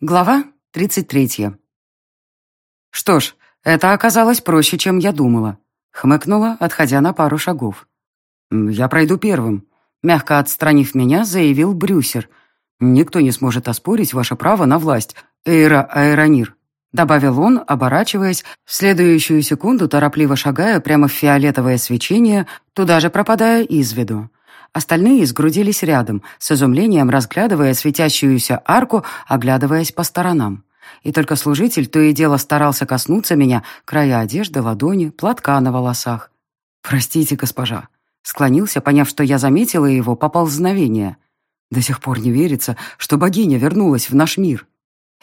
Глава 33. Что ж, это оказалось проще, чем я думала. Хмыкнула, отходя на пару шагов. «Я пройду первым», — мягко отстранив меня, заявил Брюсер. «Никто не сможет оспорить ваше право на власть, Эйра Аэронир», — добавил он, оборачиваясь, в следующую секунду торопливо шагая прямо в фиолетовое свечение, туда же пропадая из виду. Остальные сгрудились рядом, с изумлением разглядывая светящуюся арку, оглядываясь по сторонам. И только служитель то и дело старался коснуться меня, края одежды, ладони, платка на волосах. «Простите, госпожа», — склонился, поняв, что я заметила его поползновение. «До сих пор не верится, что богиня вернулась в наш мир».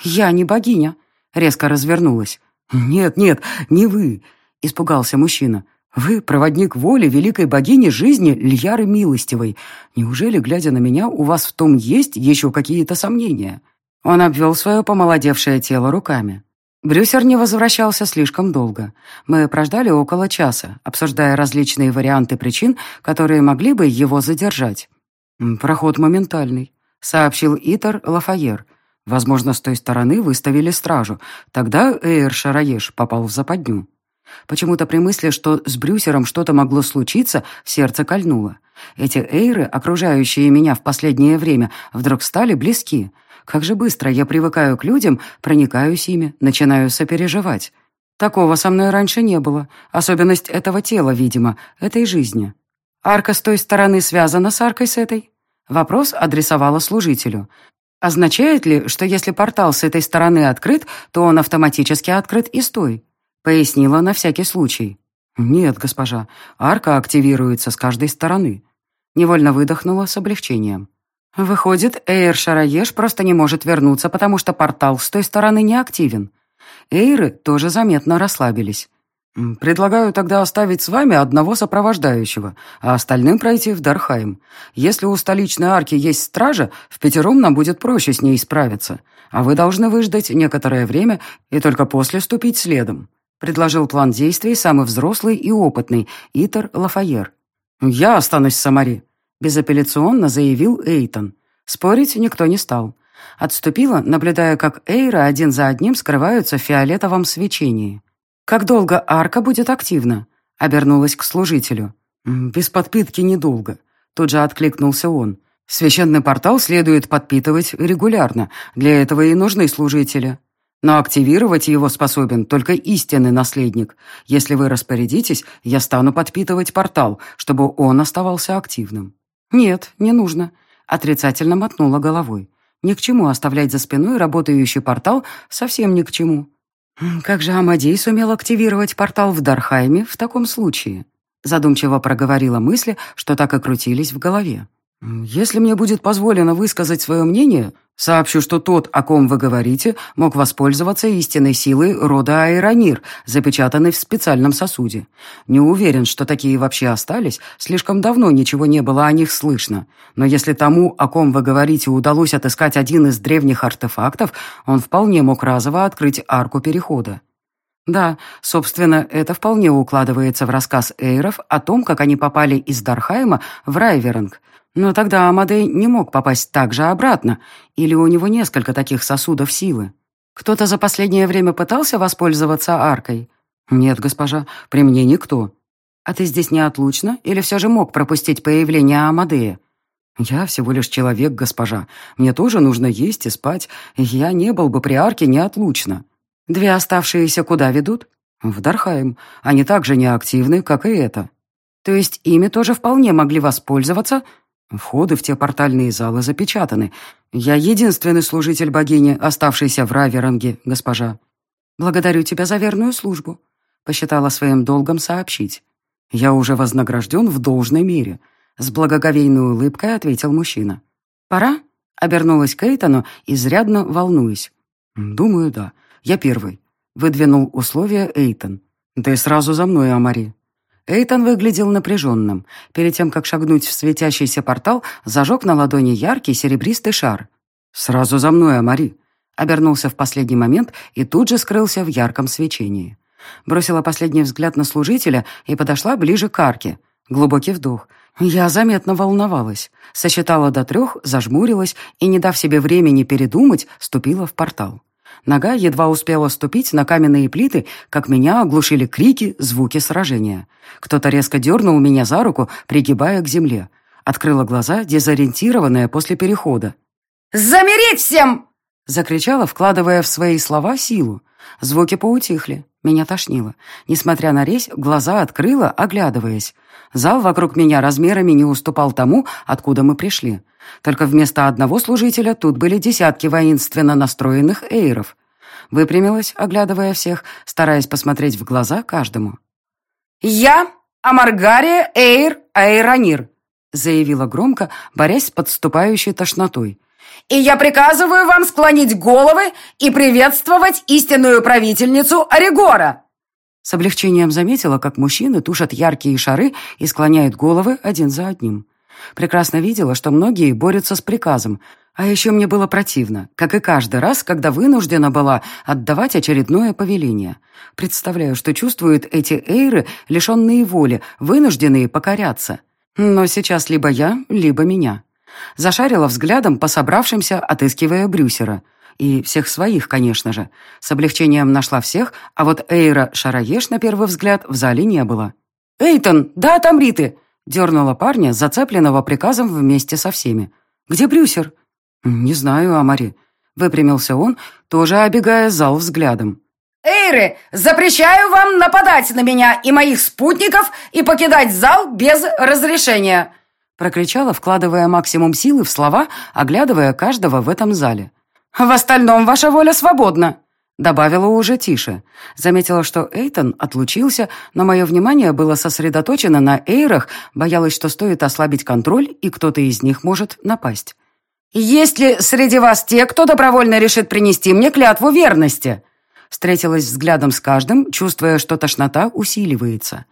«Я не богиня», — резко развернулась. «Нет, нет, не вы», — испугался мужчина. «Вы проводник воли великой богини жизни Льяры Милостивой. Неужели, глядя на меня, у вас в том есть еще какие-то сомнения?» Он обвел свое помолодевшее тело руками. Брюсер не возвращался слишком долго. Мы прождали около часа, обсуждая различные варианты причин, которые могли бы его задержать. «Проход моментальный», — сообщил Итер Лафайер. «Возможно, с той стороны выставили стражу. Тогда Эйр Шараеш попал в западню». Почему-то при мысли, что с Брюсером что-то могло случиться, сердце кольнуло. Эти эйры, окружающие меня в последнее время, вдруг стали близки. Как же быстро я привыкаю к людям, проникаюсь ими, начинаю сопереживать. Такого со мной раньше не было. Особенность этого тела, видимо, этой жизни. Арка с той стороны связана с аркой с этой? Вопрос адресовала служителю. Означает ли, что если портал с этой стороны открыт, то он автоматически открыт и с той? Пояснила на всякий случай. «Нет, госпожа, арка активируется с каждой стороны». Невольно выдохнула с облегчением. Выходит, Эйр Шараеш просто не может вернуться, потому что портал с той стороны не активен. Эйры тоже заметно расслабились. «Предлагаю тогда оставить с вами одного сопровождающего, а остальным пройти в Дархайм. Если у столичной арки есть стража, в пятером нам будет проще с ней справиться, а вы должны выждать некоторое время и только после ступить следом предложил план действий самый взрослый и опытный Итер Лафайер. «Я останусь в Самаре», — безапелляционно заявил Эйтон. Спорить никто не стал. Отступила, наблюдая, как эйры один за одним скрываются в фиолетовом свечении. «Как долго арка будет активна?» — обернулась к служителю. «Без подпитки недолго», — тут же откликнулся он. «Священный портал следует подпитывать регулярно. Для этого и нужны служители». Но активировать его способен только истинный наследник. Если вы распорядитесь, я стану подпитывать портал, чтобы он оставался активным». «Нет, не нужно», — отрицательно мотнула головой. «Ни к чему оставлять за спиной работающий портал, совсем ни к чему». «Как же Амадей сумел активировать портал в Дархайме в таком случае?» Задумчиво проговорила мысли, что так и крутились в голове. «Если мне будет позволено высказать свое мнение, сообщу, что тот, о ком вы говорите, мог воспользоваться истинной силой рода Айронир, запечатанной в специальном сосуде. Не уверен, что такие вообще остались, слишком давно ничего не было о них слышно. Но если тому, о ком вы говорите, удалось отыскать один из древних артефактов, он вполне мог разово открыть арку перехода». Да, собственно, это вполне укладывается в рассказ Эйров о том, как они попали из Дархайма в Райверинг – но тогда Амадей не мог попасть так же обратно, или у него несколько таких сосудов силы. Кто-то за последнее время пытался воспользоваться аркой? Нет, госпожа, при мне никто. А ты здесь неотлучно или все же мог пропустить появление Амадея? Я всего лишь человек, госпожа. Мне тоже нужно есть и спать, я не был бы при арке неотлучно. Две оставшиеся куда ведут? В Дархайм. Они так же неактивны, как и это. То есть ими тоже вполне могли воспользоваться, Входы в те портальные залы запечатаны. Я единственный служитель богини, оставшийся в Раверанге, госпожа. Благодарю тебя за верную службу», — посчитала своим долгом сообщить. «Я уже вознагражден в должной мере», — с благоговейной улыбкой ответил мужчина. «Пора?» — обернулась к Эйтону, изрядно волнуясь. «Думаю, да. Я первый», — выдвинул условия Эйтон. «Ты сразу за мной, Амари». Эйтон выглядел напряженным. Перед тем, как шагнуть в светящийся портал, зажег на ладони яркий серебристый шар. «Сразу за мной, Амари!» Обернулся в последний момент и тут же скрылся в ярком свечении. Бросила последний взгляд на служителя и подошла ближе к арке. Глубокий вдох. Я заметно волновалась. Сосчитала до трех, зажмурилась и, не дав себе времени передумать, ступила в портал. Нога едва успела ступить на каменные плиты, как меня оглушили крики, звуки сражения. Кто-то резко дернул меня за руку, пригибая к земле. Открыла глаза, дезориентированная после перехода. «Замереть всем!» Закричала, вкладывая в свои слова силу. Звуки поутихли. Меня тошнило. Несмотря на резь, глаза открыла, оглядываясь. Зал вокруг меня размерами не уступал тому, откуда мы пришли. Только вместо одного служителя тут были десятки воинственно настроенных эйров. Выпрямилась, оглядывая всех, стараясь посмотреть в глаза каждому. «Я Амаргария Эйр Айронир», заявила громко, борясь с подступающей тошнотой. «И я приказываю вам склонить головы и приветствовать истинную правительницу Оригора!» С облегчением заметила, как мужчины тушат яркие шары и склоняют головы один за одним. Прекрасно видела, что многие борются с приказом, а еще мне было противно, как и каждый раз, когда вынуждена была отдавать очередное повеление. Представляю, что чувствуют эти эйры, лишенные воли, вынужденные покоряться. Но сейчас либо я, либо меня. Зашарила взглядом по собравшимся, отыскивая Брюсера. И всех своих, конечно же. С облегчением нашла всех, а вот Эйра Шараеш, на первый взгляд, в зале не было. «Эйтон, да отомри ты!» Дернула парня, зацепленного приказом вместе со всеми. «Где Брюсер?» «Не знаю, Амари». Выпрямился он, тоже обегая зал взглядом. «Эйры, запрещаю вам нападать на меня и моих спутников и покидать зал без разрешения!» Прокричала, вкладывая максимум силы в слова, оглядывая каждого в этом зале. «В остальном ваша воля свободна!» Добавила уже тише. Заметила, что Эйтон отлучился, но мое внимание было сосредоточено на эйрах, боялась, что стоит ослабить контроль, и кто-то из них может напасть. «Есть ли среди вас те, кто добровольно решит принести мне клятву верности?» Встретилась взглядом с каждым, чувствуя, что тошнота усиливается.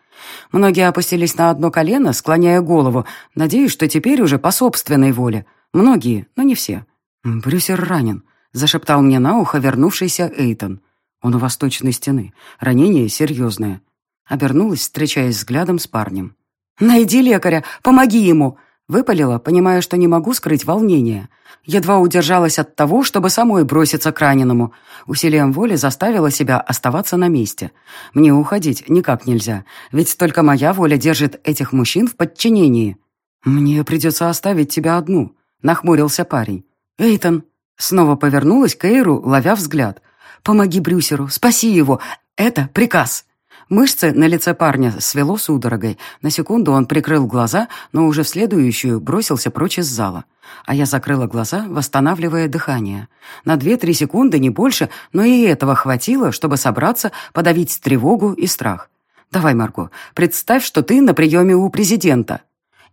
Многие опустились на одно колено, склоняя голову, надеясь, что теперь уже по собственной воле. Многие, но не все. «Брюсер ранен», — зашептал мне на ухо вернувшийся Эйтон. «Он у восточной стены. Ранение серьезное». Обернулась, встречаясь взглядом с парнем. «Найди лекаря! Помоги ему!» Выпалила, понимая, что не могу скрыть волнение. Едва удержалась от того, чтобы самой броситься к раненому. Усилием воли заставила себя оставаться на месте. Мне уходить никак нельзя, ведь только моя воля держит этих мужчин в подчинении. «Мне придется оставить тебя одну», — нахмурился парень. «Эйтон!» Снова повернулась к Эйру, ловя взгляд. «Помоги Брюсеру, спаси его! Это приказ!» Мышцы на лице парня свело судорогой. На секунду он прикрыл глаза, но уже в следующую бросился прочь из зала. А я закрыла глаза, восстанавливая дыхание. На две-три секунды, не больше, но и этого хватило, чтобы собраться, подавить тревогу и страх. «Давай, Марго, представь, что ты на приеме у президента».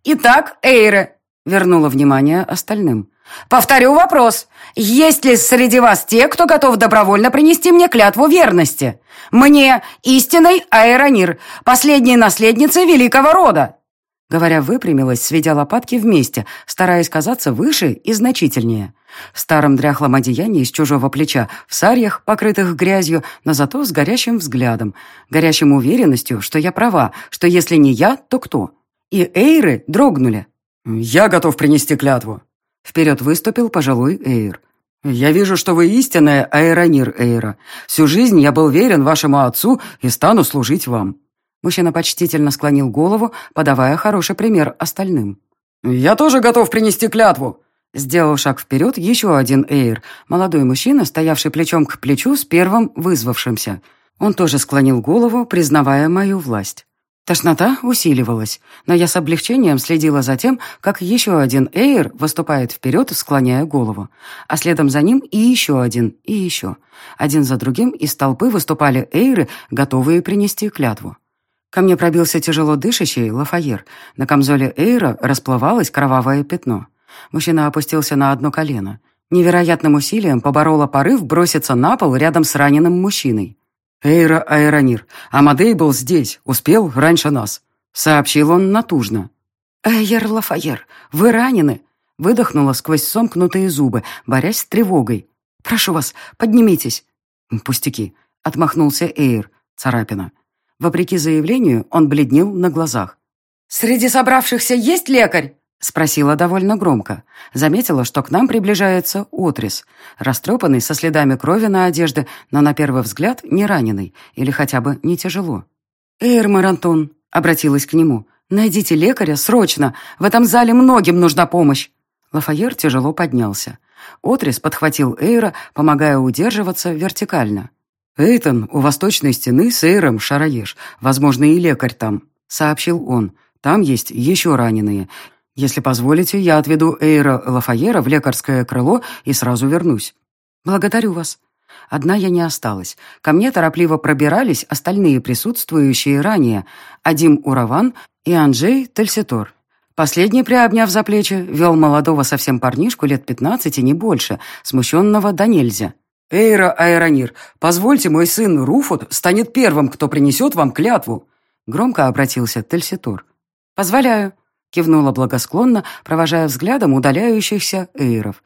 «Итак, Эйре», — вернула внимание остальным. «Повторю вопрос. Есть ли среди вас те, кто готов добровольно принести мне клятву верности? Мне, истинной Аэронир, последней наследнице великого рода!» Говоря, выпрямилась, сведя лопатки вместе, стараясь казаться выше и значительнее. В старом дряхлом одеянии с чужого плеча, в сарьях, покрытых грязью, но зато с горящим взглядом, горящим уверенностью, что я права, что если не я, то кто? И эйры дрогнули. «Я готов принести клятву», Вперед выступил пожилой Эйр. «Я вижу, что вы истинная аэронир Эйра. Всю жизнь я был верен вашему отцу и стану служить вам». Мужчина почтительно склонил голову, подавая хороший пример остальным. «Я тоже готов принести клятву», Сделал шаг вперед еще один Эйр, молодой мужчина, стоявший плечом к плечу с первым вызвавшимся. Он тоже склонил голову, признавая мою власть. Тошнота усиливалась, но я с облегчением следила за тем, как еще один эйр выступает вперед, склоняя голову, а следом за ним и еще один, и еще. Один за другим из толпы выступали эйры, готовые принести клятву. Ко мне пробился тяжело дышащий Лафайер. На камзоле эйра расплывалось кровавое пятно. Мужчина опустился на одно колено. Невероятным усилием поборола порыв броситься на пол рядом с раненым мужчиной. «Эйра Аэронир, Амадей был здесь, успел раньше нас», — сообщил он натужно. «Эйер Лафайер, вы ранены?» — выдохнула сквозь сомкнутые зубы, борясь с тревогой. «Прошу вас, поднимитесь». «Пустяки», — отмахнулся Эйр, царапина. Вопреки заявлению, он бледнел на глазах. «Среди собравшихся есть лекарь?» Спросила довольно громко. Заметила, что к нам приближается отрис. Растрепанный, со следами крови на одежде, но на первый взгляд не раненый. Или хотя бы не тяжело. «Эйр Антон», — обратилась к нему, — «найдите лекаря срочно. В этом зале многим нужна помощь». Лафайер тяжело поднялся. Отрис подхватил Эйра, помогая удерживаться вертикально. «Эйтон, у восточной стены с Эйром Шараеш. Возможно, и лекарь там», — сообщил он. «Там есть еще раненые. Если позволите, я отведу Эйра Лафайера в лекарское крыло и сразу вернусь». «Благодарю вас». Одна я не осталась. Ко мне торопливо пробирались остальные присутствующие ранее. Адим Ураван и Анджей Тельситор. Последний, приобняв за плечи, вел молодого совсем парнишку лет пятнадцати, не больше, смущенного до нельзя. «Эйра Аэронир, позвольте, мой сын Руфут станет первым, кто принесет вам клятву», громко обратился Тельситор. «Позволяю», кивнула благосклонно, провожая взглядом удаляющихся эйров.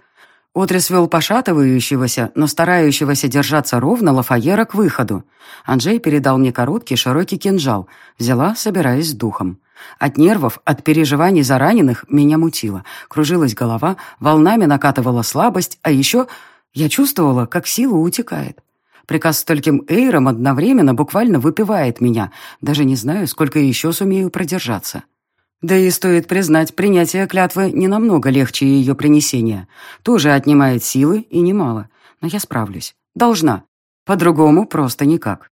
Отрис вел пошатывающегося, но старающегося держаться ровно Лафайера к выходу. Анжей передал мне короткий широкий кинжал. Взяла, собираясь с духом. От нервов, от переживаний за раненых меня мутило. Кружилась голова, волнами накатывала слабость, а еще я чувствовала, как сила утекает. Приказ стольким эйрам одновременно буквально выпивает меня. Даже не знаю, сколько еще сумею продержаться. Да и стоит признать, принятие клятвы не намного легче ее принесения. Тоже отнимает силы и немало. Но я справлюсь. Должна. По-другому просто никак.